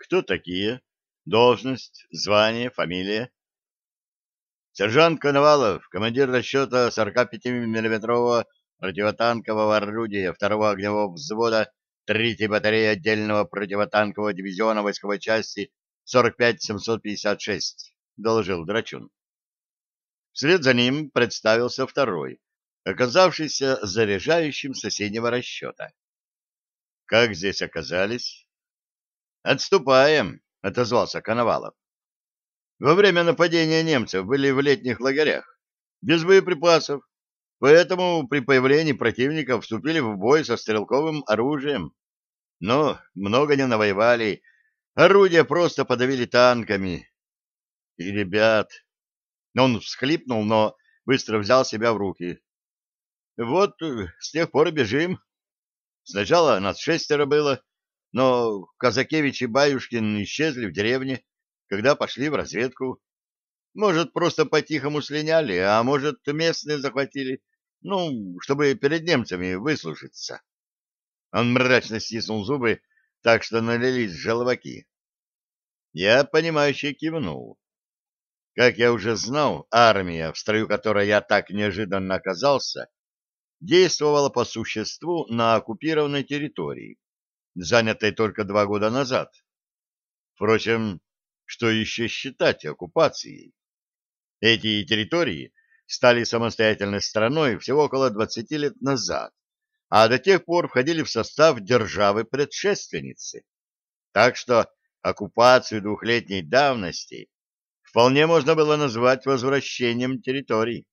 Кто такие? Должность, звание, фамилия? Сержант Коновалов, командир расчета 45-миллиметрового противотанкового орудия второго огневого взвода 3-й батареи отдельного противотанкового дивизиона войсковой части 45-756, доложил Драчун. Вслед за ним представился второй, оказавшийся заряжающим соседнего расчета. Как здесь оказались? Отступаем, отозвался Коновалов. Во время нападения немцев были в летних лагерях, без боеприпасов, поэтому при появлении противника вступили в бой со стрелковым оружием. Но много не навоевали, орудия просто подавили танками. И ребят... Он всхлипнул, но быстро взял себя в руки. Вот с тех пор бежим. Сначала нас шестеро было, но Казакевич и Баюшкин исчезли в деревне, когда пошли в разведку. Может, просто по-тихому слиняли, а может, местные захватили, ну, чтобы перед немцами выслушаться. Он мрачно стиснул зубы, так что налились желваки. Я, понимающе кивнул. Как я уже знал, армия, в строю которой я так неожиданно оказался, действовала по существу на оккупированной территории, занятой только два года назад. Впрочем, что еще считать оккупацией? Эти территории стали самостоятельной страной всего около 20 лет назад, а до тех пор входили в состав державы-предшественницы. Так что оккупацию двухлетней давности вполне можно было назвать возвращением территорий.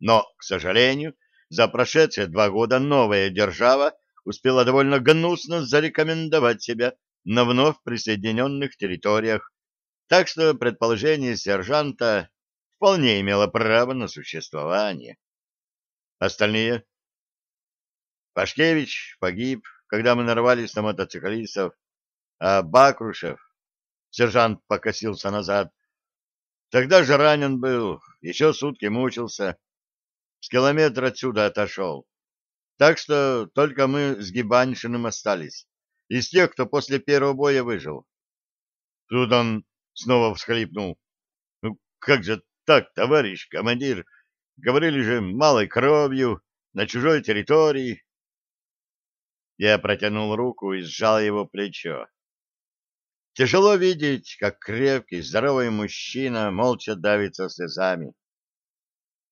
Но, к сожалению, за прошедшие два года новая держава успела довольно гнусно зарекомендовать себя на вновь присоединенных территориях, так что предположение сержанта вполне имело право на существование. Остальные? Пашкевич погиб, когда мы нарвались на мотоциклистов, а Бакрушев, сержант покосился назад, тогда же ранен был, еще сутки мучился, с километра отсюда отошел. Так что только мы с Гибаншиным остались, из тех, кто после первого боя выжил. Тут он снова всхлипнул. «Ну, как же так, товарищ командир? Говорили же малой кровью, на чужой территории». Я протянул руку и сжал его плечо. Тяжело видеть, как крепкий, здоровый мужчина молча давится слезами.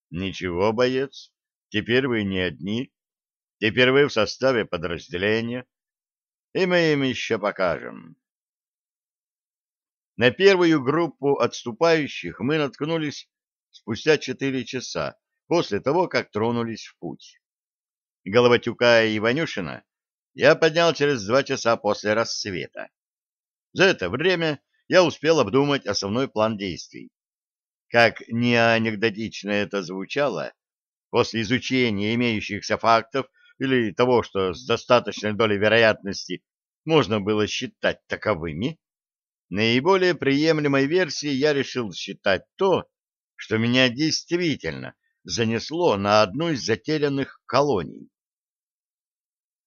Ничего, боец, теперь вы не одни. Теперь вы в составе подразделения, и мы им еще покажем. На первую группу отступающих мы наткнулись спустя четыре часа после того, как тронулись в путь. Головатюка и Иванюшина я поднял через два часа после рассвета. За это время я успел обдумать основной план действий. Как не анекдотично это звучало, после изучения имеющихся фактов или того, что с достаточной долей вероятности можно было считать таковыми, наиболее приемлемой версией я решил считать то, что меня действительно занесло на одну из затерянных колоний.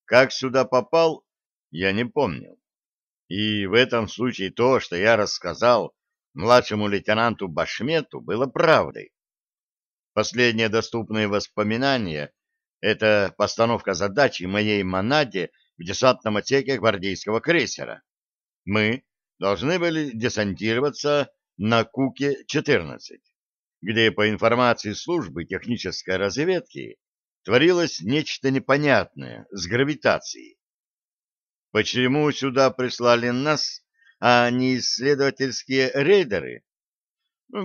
Как сюда попал, я не помнил. И в этом случае то, что я рассказал младшему лейтенанту Башмету, было правдой. Последние доступные воспоминания это постановка задачи моей монаде в десантном отсеке гвардейского крейсера. Мы должны были десантироваться на Куке-14, где, по информации службы технической разведки, творилось нечто непонятное с гравитацией. Почему сюда прислали нас, а не исследовательские рейдеры?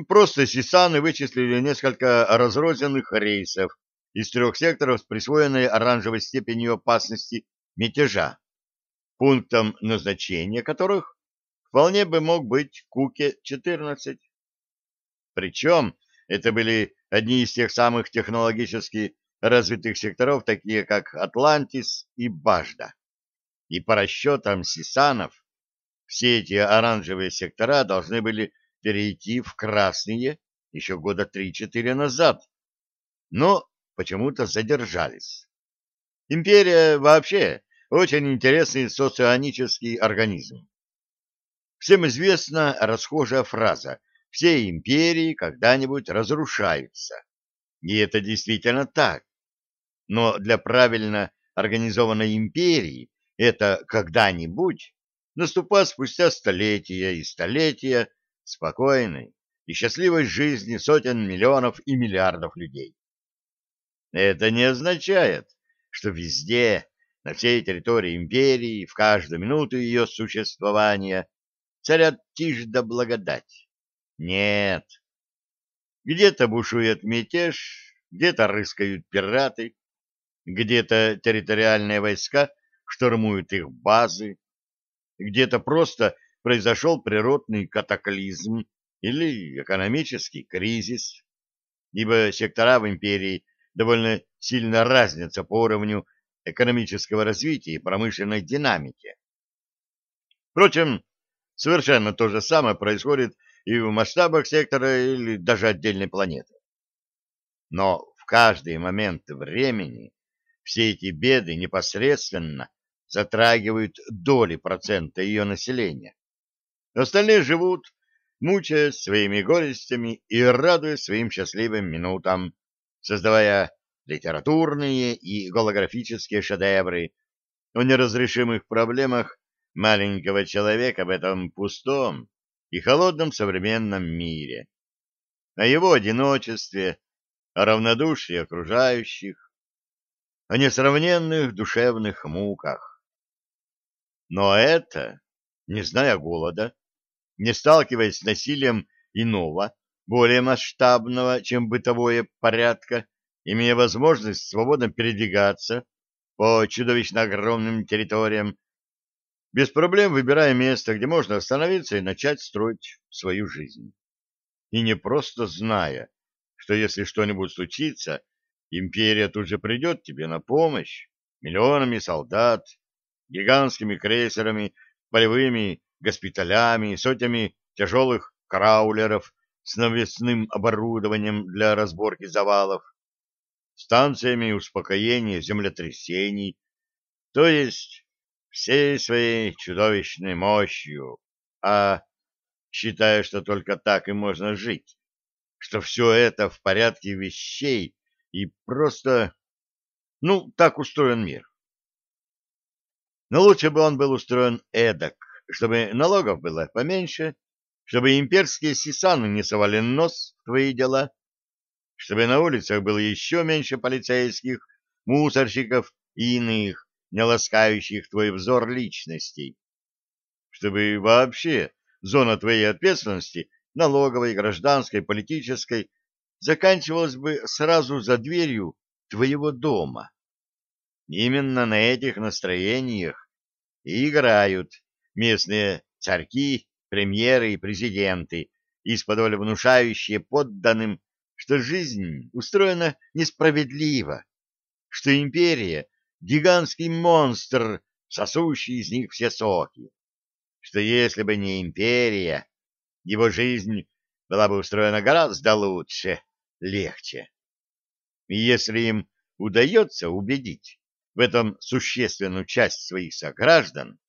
Просто Сисаны вычислили несколько разрозненных рейсов, из трех секторов с присвоенной оранжевой степенью опасности мятежа, пунктом назначения которых вполне бы мог быть Куке-14. Причем это были одни из тех самых технологически развитых секторов, такие как Атлантис и Бажда. И по расчетам Сисанов, все эти оранжевые сектора должны были перейти в красные еще года 3-4 назад. Но почему-то задержались. Империя вообще очень интересный соционический организм. Всем известна расхожая фраза «все империи когда-нибудь разрушаются». И это действительно так. Но для правильно организованной империи это «когда-нибудь» наступает спустя столетия и столетия спокойной и счастливой жизни сотен миллионов и миллиардов людей. Это не означает, что везде, на всей территории империи, в каждую минуту ее существования царят тишь да благодать. Нет. Где-то бушует мятеж, где-то рыскают пираты, где-то территориальные войска штурмуют их базы, где-то просто произошел природный катаклизм или экономический кризис, ибо сектора в империи довольно сильно разнятся по уровню экономического развития и промышленной динамики. Впрочем, совершенно то же самое происходит и в масштабах сектора или даже отдельной планеты. Но в каждый момент времени все эти беды непосредственно затрагивают доли процента ее населения. Остальные живут, мучаясь своими горестями и радуясь своим счастливым минутам, создавая литературные и голографические шедевры о неразрешимых проблемах маленького человека в этом пустом и холодном современном мире, о его одиночестве, о равнодушии окружающих, о несравненных душевных муках. Но это, не зная голода, не сталкиваясь с насилием иного, более масштабного, чем бытовое порядка, имея возможность свободно передвигаться по чудовищно огромным территориям, без проблем выбирая место, где можно остановиться и начать строить свою жизнь. И не просто зная, что если что-нибудь случится, империя тут же придет тебе на помощь миллионами солдат, гигантскими крейсерами, полевыми госпиталями, сотнями тяжелых краулеров с навесным оборудованием для разборки завалов, станциями успокоения землетрясений, то есть всей своей чудовищной мощью, а считая, что только так и можно жить, что все это в порядке вещей и просто, ну, так устроен мир. Но лучше бы он был устроен эдак, чтобы налогов было поменьше, чтобы имперские сисаны не совали нос в твои дела, чтобы на улицах было еще меньше полицейских, мусорщиков и иных, не ласкающих твой взор личностей, чтобы вообще зона твоей ответственности, налоговой, гражданской, политической, заканчивалась бы сразу за дверью твоего дома. Именно на этих настроениях и играют местные царьки, премьеры и президенты, из-под внушающие подданным, что жизнь устроена несправедливо, что империя — гигантский монстр, сосущий из них все соки, что если бы не империя, его жизнь была бы устроена гораздо лучше, легче. И если им удается убедить в этом существенную часть своих сограждан,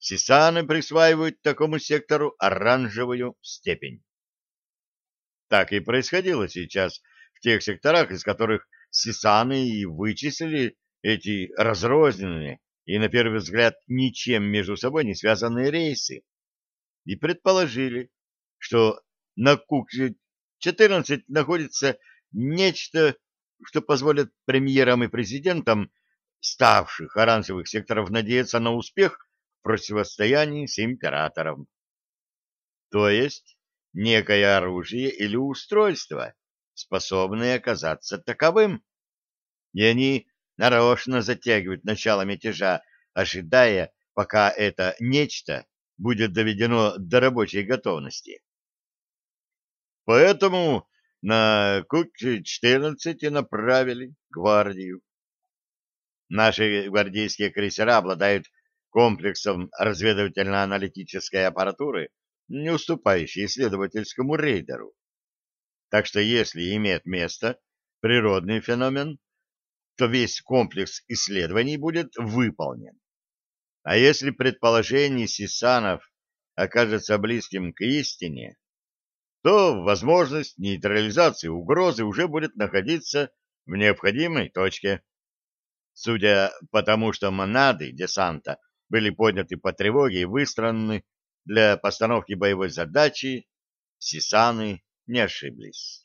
Сисаны присваивают такому сектору оранжевую степень. Так и происходило сейчас в тех секторах, из которых Сисаны и вычислили эти разрозненные и, на первый взгляд, ничем между собой не связанные рейсы, и предположили, что на Кук-14 находится нечто, что позволит премьерам и президентам, ставших оранжевых секторов, надеяться на успех противостоянии с императором. То есть некое оружие или устройство, способное оказаться таковым. И они нарочно затягивают начало мятежа, ожидая, пока это нечто будет доведено до рабочей готовности. Поэтому на Кук-14 и направили гвардию. Наши гвардейские крейсера обладают комплексом разведывательно-аналитической аппаратуры, не уступающей исследовательскому рейдеру. Так что если имеет место природный феномен, то весь комплекс исследований будет выполнен. А если предположения Сисанов окажется близким к истине, то возможность нейтрализации угрозы уже будет находиться в необходимой точке. Судя по тому, что монады десанта были подняты по тревоге и выстроены для постановки боевой задачи, Сисаны не ошиблись.